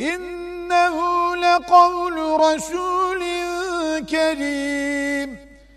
إنه لقول رسول كريم.